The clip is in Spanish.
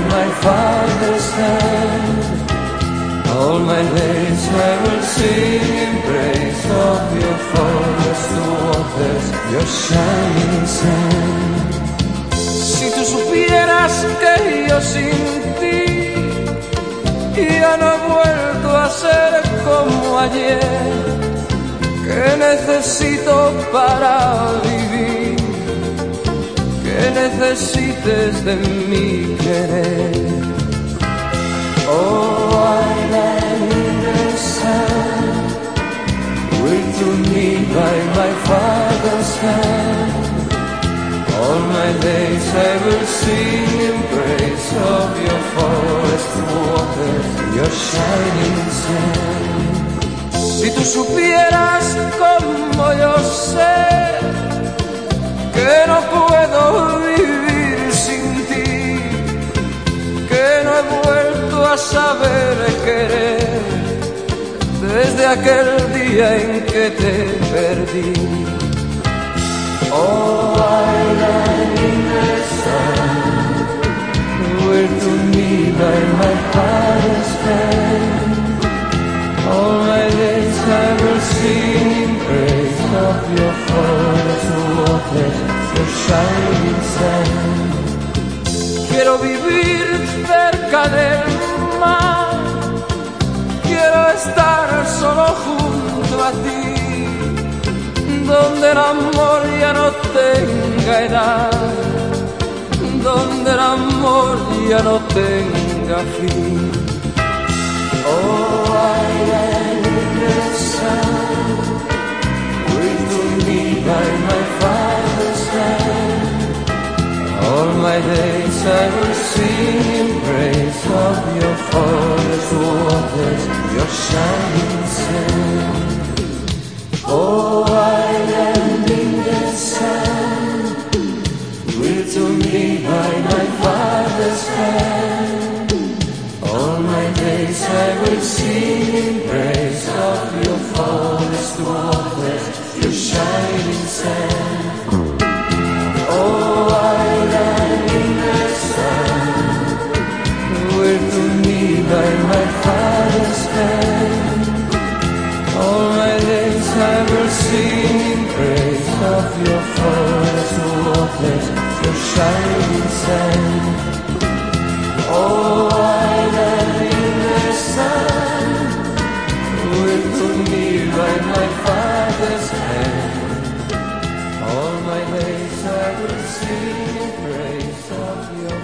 at my father's hand. All my days I will sing in praise of your forest waters, your shining sand. Si tú supieras que yo sin ti ya no he vuelto a ser como ayer, que necesito para vivir, que necesites de mí Oh, I me by my father's hand. All my days I will sing in praise of your forest waters, your shining sun. Si tú supieras como yo sé a saber querer desde aquel día en que te perdí. Oh, I lie in the sun, where to me by my father's hand. All my days I will sing in praise of your forest waters, your shining sun. Quiero vivir cerca del quiero estar solo junto a ti, donde el amor ya no tenga edad, donde el amor ya no tenga fin. Oh, am my days I will sing in praise of your forest waters, your shining sun. Oh, I am in the sun, with to me by my father's hand. All my days I will sing in praise of your forest waters, your shining sun. Shining. Oh, I lie in the sun, with me by my father's hand. All my days I will sing in praise of your